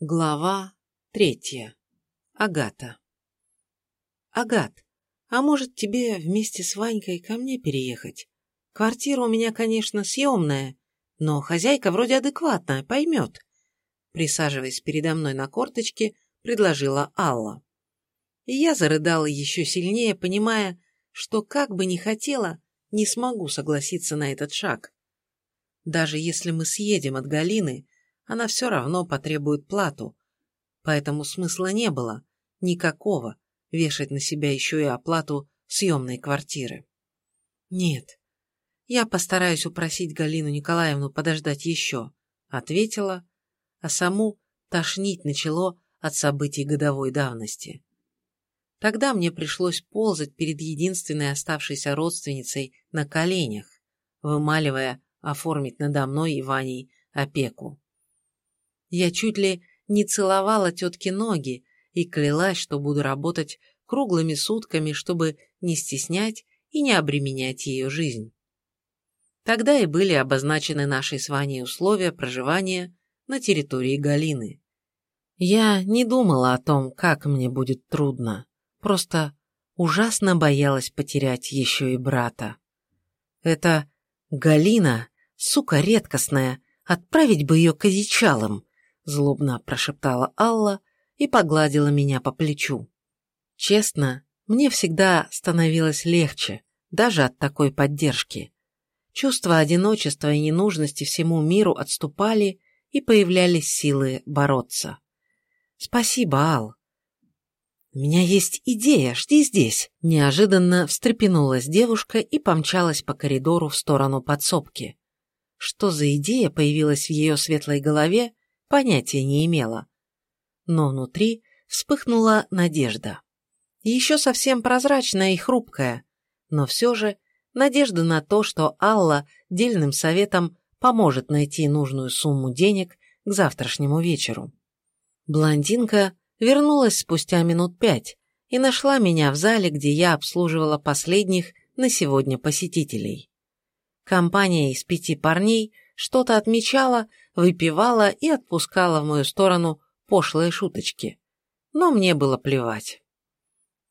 Глава третья. Агата. Агат, а может тебе вместе с Ванькой ко мне переехать? Квартира у меня, конечно, съемная, но хозяйка вроде адекватная, поймет. Присаживаясь передо мной на корточке, предложила Алла. И я зарыдала еще сильнее, понимая, что как бы ни хотела, не смогу согласиться на этот шаг. Даже если мы съедем от Галины, она все равно потребует плату, поэтому смысла не было, никакого, вешать на себя еще и оплату съемной квартиры. Нет, я постараюсь упросить Галину Николаевну подождать еще, ответила, а саму тошнить начало от событий годовой давности. Тогда мне пришлось ползать перед единственной оставшейся родственницей на коленях, вымаливая оформить надо мной и Ваней опеку. Я чуть ли не целовала тетке ноги и клялась, что буду работать круглыми сутками, чтобы не стеснять и не обременять ее жизнь. Тогда и были обозначены наши с Ваней условия проживания на территории Галины. Я не думала о том, как мне будет трудно, просто ужасно боялась потерять еще и брата. Это Галина, сука редкостная, отправить бы ее к одичалам, злобно прошептала Алла и погладила меня по плечу. Честно, мне всегда становилось легче, даже от такой поддержки. Чувства одиночества и ненужности всему миру отступали, и появлялись силы бороться. «Спасибо, Ал». «У меня есть идея, жди здесь», – неожиданно встрепенулась девушка и помчалась по коридору в сторону подсобки. Что за идея появилась в ее светлой голове, понятия не имела. Но внутри вспыхнула надежда. Еще совсем прозрачная и хрупкая, но все же надежда на то, что Алла дельным советом поможет найти нужную сумму денег к завтрашнему вечеру. Блондинка вернулась спустя минут пять и нашла меня в зале, где я обслуживала последних на сегодня посетителей. Компания из пяти парней что-то отмечала, выпивала и отпускала в мою сторону пошлые шуточки. Но мне было плевать.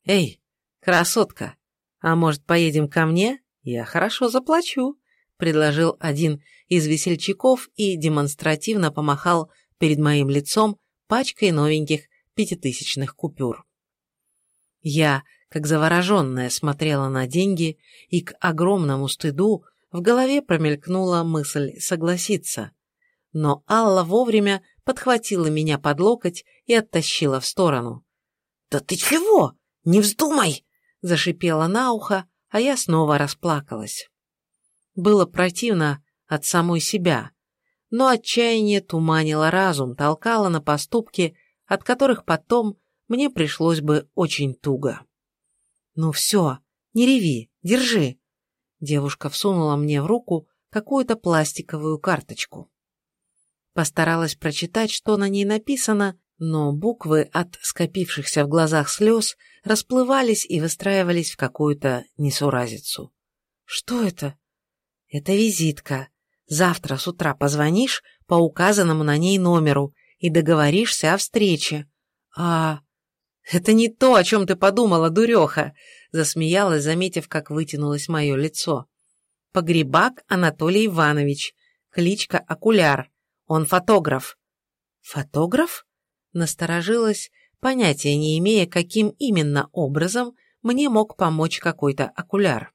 «Эй, красотка, а может, поедем ко мне? Я хорошо заплачу», — предложил один из весельчаков и демонстративно помахал перед моим лицом пачкой новеньких пятитысячных купюр. Я, как завороженная, смотрела на деньги и к огромному стыду в голове промелькнула мысль согласиться, но Алла вовремя подхватила меня под локоть и оттащила в сторону. «Да ты чего? Не вздумай!» – зашипела на ухо, а я снова расплакалась. Было противно от самой себя, но отчаяние туманило разум, толкало на поступки, от которых потом мне пришлось бы очень туго. «Ну все, не реви, держи!» Девушка всунула мне в руку какую-то пластиковую карточку. Постаралась прочитать, что на ней написано, но буквы от скопившихся в глазах слез расплывались и выстраивались в какую-то несуразицу. «Что это?» «Это визитка. Завтра с утра позвонишь по указанному на ней номеру и договоришься о встрече. А... Это не то, о чем ты подумала, дуреха!» засмеялась, заметив, как вытянулось мое лицо. Погребак Анатолий Иванович, кличка Окуляр. Он фотограф. Фотограф? Насторожилась, понятия не имея, каким именно образом мне мог помочь какой-то окуляр.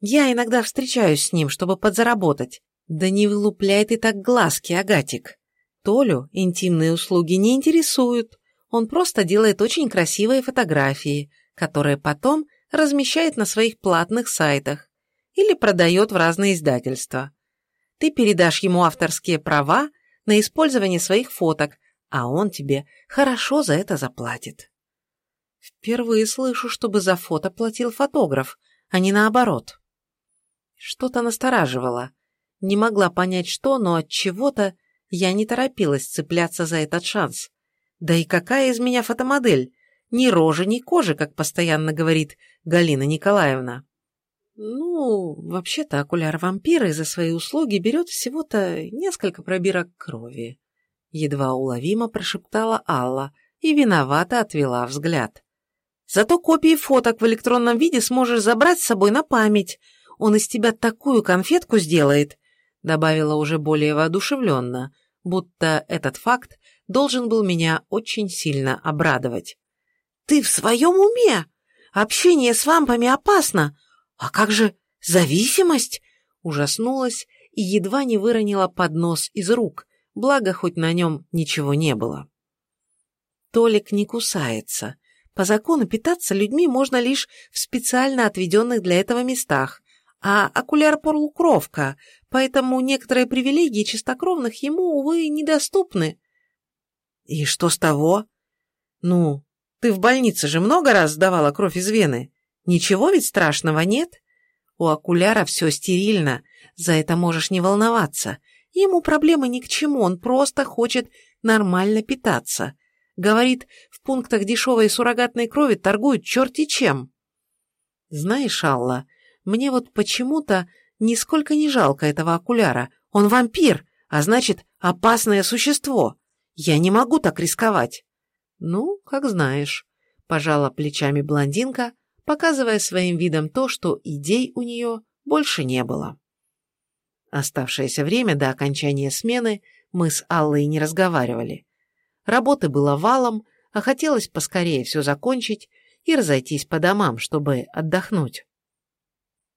Я иногда встречаюсь с ним, чтобы подзаработать. Да не вылупляй ты так глазки, Агатик. Толю интимные услуги не интересуют. Он просто делает очень красивые фотографии, которые потом размещает на своих платных сайтах или продает в разные издательства. Ты передашь ему авторские права на использование своих фоток, а он тебе хорошо за это заплатит. Впервые слышу, чтобы за фото платил фотограф, а не наоборот. Что-то настораживало. Не могла понять, что, но от чего-то я не торопилась цепляться за этот шанс. Да и какая из меня фотомодель? Ни рожи, ни кожи, как постоянно говорит Галина Николаевна. Ну, вообще-то окуляр вампира за свои услуги берет всего-то несколько пробирок крови. Едва уловимо прошептала Алла и виновато отвела взгляд. Зато копии фоток в электронном виде сможешь забрать с собой на память. Он из тебя такую конфетку сделает, добавила уже более воодушевленно, будто этот факт должен был меня очень сильно обрадовать. «Ты в своем уме? Общение с вампами опасно. А как же зависимость?» Ужаснулась и едва не выронила поднос из рук, благо хоть на нем ничего не было. Толик не кусается. По закону питаться людьми можно лишь в специально отведенных для этого местах, а окуляр полукровка, поэтому некоторые привилегии чистокровных ему, увы, недоступны. И что с того? Ну, ты в больнице же много раз сдавала кровь из вены. Ничего ведь страшного нет? У окуляра все стерильно, за это можешь не волноваться. Ему проблемы ни к чему, он просто хочет нормально питаться. Говорит, в пунктах дешевой суррогатной крови торгуют черти чем. Знаешь, Алла, мне вот почему-то нисколько не жалко этого окуляра. Он вампир, а значит, опасное существо. Я не могу так рисковать. Ну, как знаешь, пожала плечами блондинка, показывая своим видом то, что идей у нее больше не было. Оставшееся время до окончания смены мы с Аллой не разговаривали. Работы было валом, а хотелось поскорее все закончить и разойтись по домам, чтобы отдохнуть.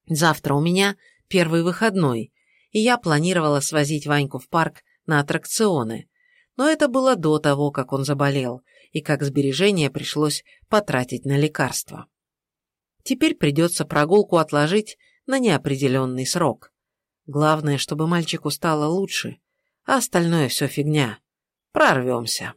Завтра у меня первый выходной, и я планировала свозить Ваньку в парк на аттракционы, но это было до того, как он заболел, и как сбережения пришлось потратить на лекарства. Теперь придется прогулку отложить на неопределенный срок. Главное, чтобы мальчику стало лучше, а остальное все фигня. Прорвемся.